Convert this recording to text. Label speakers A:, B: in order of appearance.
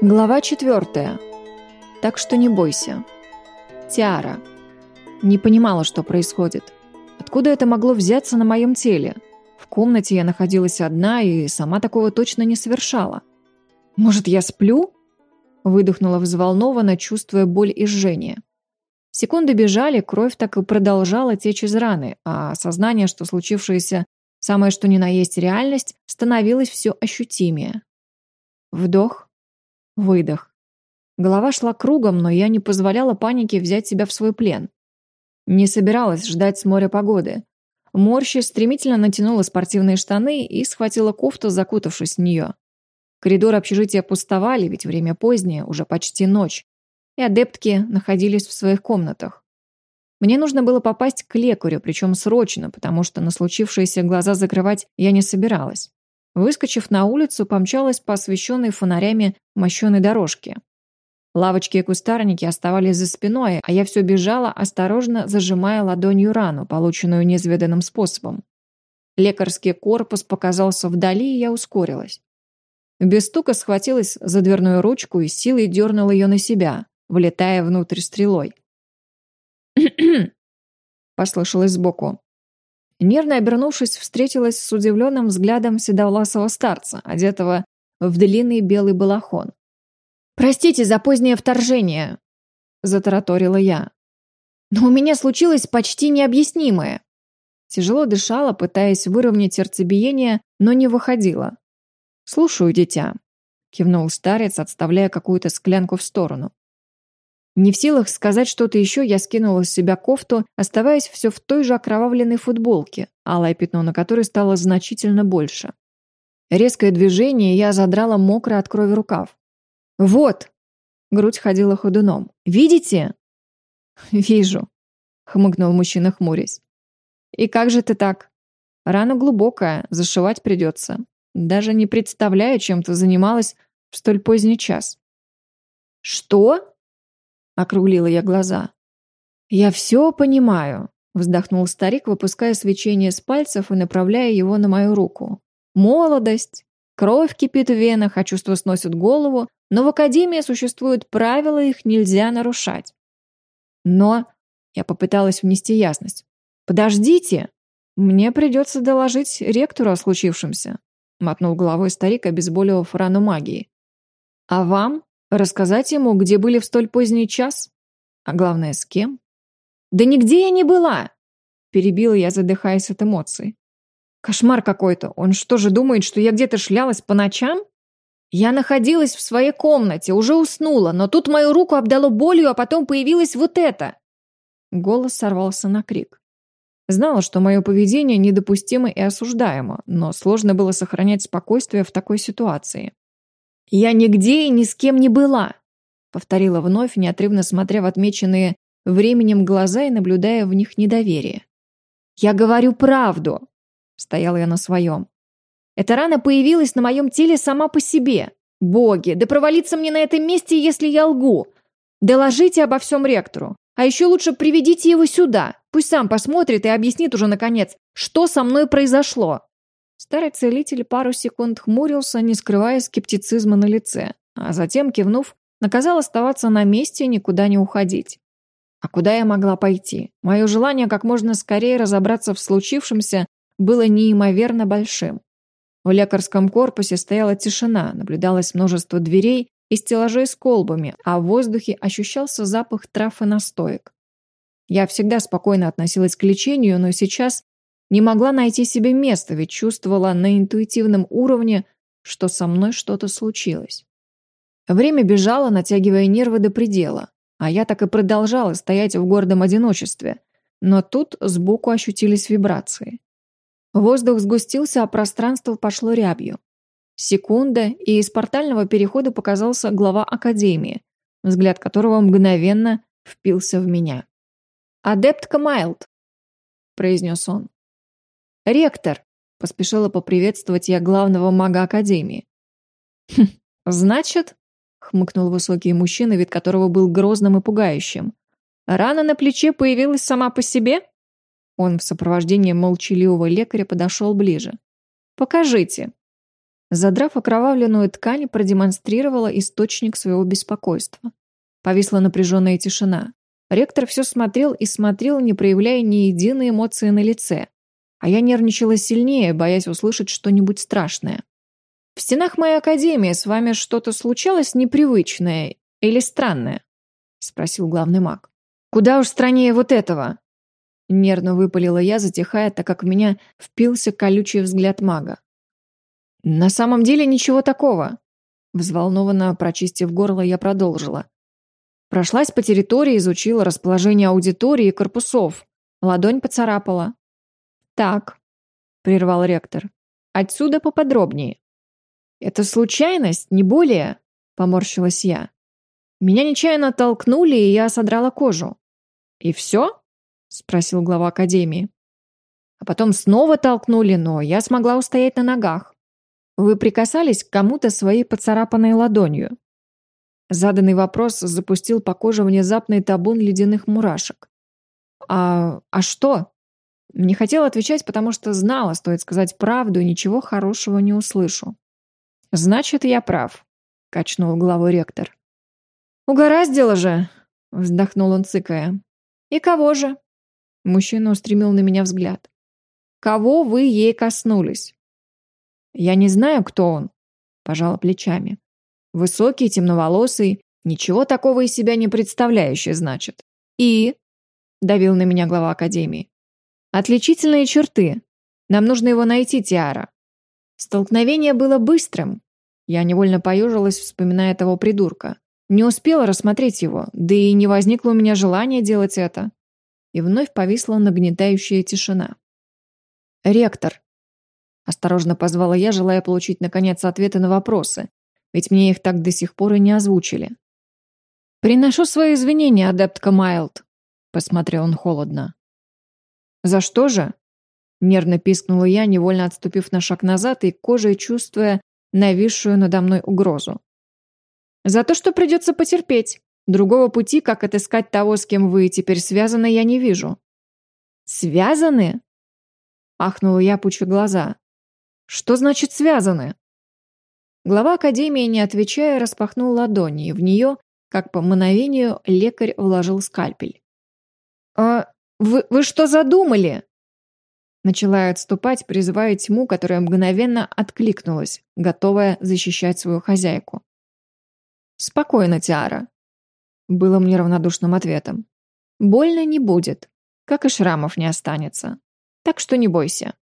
A: Глава четвертая. Так что не бойся. Тиара. Не понимала, что происходит. Откуда это могло взяться на моем теле? В комнате я находилась одна и сама такого точно не совершала. Может, я сплю? Выдохнула взволнованно, чувствуя боль и жжение. Секунды бежали, кровь так и продолжала течь из раны, а сознание, что случившееся самое что ни на есть реальность, становилось все ощутимее. Вдох, Выдох. Голова шла кругом, но я не позволяла панике взять себя в свой плен. Не собиралась ждать с моря погоды. Морщи стремительно натянула спортивные штаны и схватила кофту, закутавшись в нее. Коридоры общежития пустовали, ведь время позднее, уже почти ночь, и адептки находились в своих комнатах. Мне нужно было попасть к лекарю, причем срочно, потому что на случившиеся глаза закрывать я не собиралась. Выскочив на улицу, помчалась по освещенной фонарями мощеной дорожке. Лавочки и кустарники оставались за спиной, а я все бежала, осторожно зажимая ладонью рану, полученную неизведанным способом. Лекарский корпус показался вдали, и я ускорилась. Без стука схватилась за дверную ручку и силой дернула ее на себя, влетая внутрь стрелой. послышалось сбоку. Нервно обернувшись, встретилась с удивленным взглядом седовласого старца, одетого в длинный белый балахон. «Простите за позднее вторжение», — затараторила я. «Но у меня случилось почти необъяснимое». Тяжело дышала, пытаясь выровнять сердцебиение, но не выходила. «Слушаю, дитя», — кивнул старец, отставляя какую-то склянку в сторону. Не в силах сказать что-то еще, я скинула с себя кофту, оставаясь все в той же окровавленной футболке, алое пятно на которой стало значительно больше. Резкое движение, я задрала мокрый от крови рукав. «Вот!» Грудь ходила ходуном. «Видите?» «Вижу», — хмыкнул мужчина, хмурясь. «И как же ты так?» «Рана глубокая, зашивать придется. Даже не представляю, чем ты занималась в столь поздний час». «Что?» Округлила я глаза. «Я все понимаю», — вздохнул старик, выпуская свечение с пальцев и направляя его на мою руку. «Молодость, кровь кипит в венах, а чувства сносят голову, но в Академии существуют правила, их нельзя нарушать». «Но...» — я попыталась внести ясность. «Подождите! Мне придется доложить ректору о случившемся», — мотнул головой старик, обезболивав рану магии. «А вам Рассказать ему, где были в столь поздний час? А главное, с кем? «Да нигде я не была!» Перебила я, задыхаясь от эмоций. «Кошмар какой-то! Он что же думает, что я где-то шлялась по ночам?» Я находилась в своей комнате, уже уснула, но тут мою руку обдало болью, а потом появилось вот это. Голос сорвался на крик. Знала, что мое поведение недопустимо и осуждаемо, но сложно было сохранять спокойствие в такой ситуации. «Я нигде и ни с кем не была», — повторила вновь, неотрывно смотря в отмеченные временем глаза и наблюдая в них недоверие. «Я говорю правду», — стояла я на своем. «Эта рана появилась на моем теле сама по себе. Боги, да провалиться мне на этом месте, если я лгу. Доложите обо всем ректору. А еще лучше приведите его сюда. Пусть сам посмотрит и объяснит уже, наконец, что со мной произошло». Старый целитель пару секунд хмурился, не скрывая скептицизма на лице, а затем, кивнув, наказал оставаться на месте и никуда не уходить. А куда я могла пойти? Мое желание как можно скорее разобраться в случившемся было неимоверно большим. В лекарском корпусе стояла тишина, наблюдалось множество дверей и стеллажей с колбами, а в воздухе ощущался запах трав и настоек. Я всегда спокойно относилась к лечению, но сейчас не могла найти себе места, ведь чувствовала на интуитивном уровне, что со мной что-то случилось. Время бежало, натягивая нервы до предела, а я так и продолжала стоять в гордом одиночестве. Но тут сбоку ощутились вибрации. Воздух сгустился, а пространство пошло рябью. Секунда, и из портального перехода показался глава Академии, взгляд которого мгновенно впился в меня. «Адептка Майлд», — произнес он. «Ректор!» – поспешила поприветствовать я главного мага Академии. «Хм, значит?» – хмыкнул высокий мужчина, вид которого был грозным и пугающим. «Рана на плече появилась сама по себе?» Он в сопровождении молчаливого лекаря подошел ближе. «Покажите». Задрав окровавленную ткань, продемонстрировала источник своего беспокойства. Повисла напряженная тишина. Ректор все смотрел и смотрел, не проявляя ни единой эмоции на лице. А я нервничала сильнее, боясь услышать что-нибудь страшное. «В стенах моей академии с вами что-то случалось непривычное или странное?» — спросил главный маг. «Куда уж страннее вот этого!» Нервно выпалила я, затихая, так как в меня впился колючий взгляд мага. «На самом деле ничего такого!» Взволнованно прочистив горло, я продолжила. Прошлась по территории, изучила расположение аудитории и корпусов. Ладонь поцарапала. «Так», — прервал ректор, — «отсюда поподробнее». «Это случайность, не более», — поморщилась я. «Меня нечаянно толкнули, и я содрала кожу». «И все?» — спросил глава академии. «А потом снова толкнули, но я смогла устоять на ногах. Вы прикасались к кому-то своей поцарапанной ладонью?» Заданный вопрос запустил по коже внезапный табун ледяных мурашек. «А... а что?» Не хотела отвечать, потому что знала, стоит сказать правду, и ничего хорошего не услышу. «Значит, я прав», — качнул головой ректор. «Угораздило же!» — вздохнул он, цыкая. «И кого же?» Мужчина устремил на меня взгляд. «Кого вы ей коснулись?» «Я не знаю, кто он», — пожала плечами. Высокий, темноволосый, ничего такого из себя не представляющий, значит. И... Давил на меня глава Академии. Отличительные черты. Нам нужно его найти, Тиара. Столкновение было быстрым. Я невольно поежилась, вспоминая того придурка. Не успела рассмотреть его, да и не возникло у меня желания делать это. И вновь повисла нагнетающая тишина. «Ректор», — осторожно позвала я, желая получить, наконец, ответы на вопросы, ведь мне их так до сих пор и не озвучили. «Приношу свои извинения, адептка Майлд», — посмотрел он холодно. «За что же?» — нервно пискнула я, невольно отступив на шаг назад и кожей чувствуя нависшую надо мной угрозу. «За то, что придется потерпеть. Другого пути, как отыскать того, с кем вы теперь связаны, я не вижу». «Связаны?» — ахнула я, пуча глаза. «Что значит «связаны»?» Глава академии, не отвечая, распахнул ладони, и в нее, как по мановению, лекарь вложил скальпель. «А вы, вы что задумали?» Начала отступать, призывая тьму, которая мгновенно откликнулась, готовая защищать свою хозяйку. «Спокойно, Тиара», — было мне равнодушным ответом. «Больно не будет, как и шрамов не останется. Так что не бойся».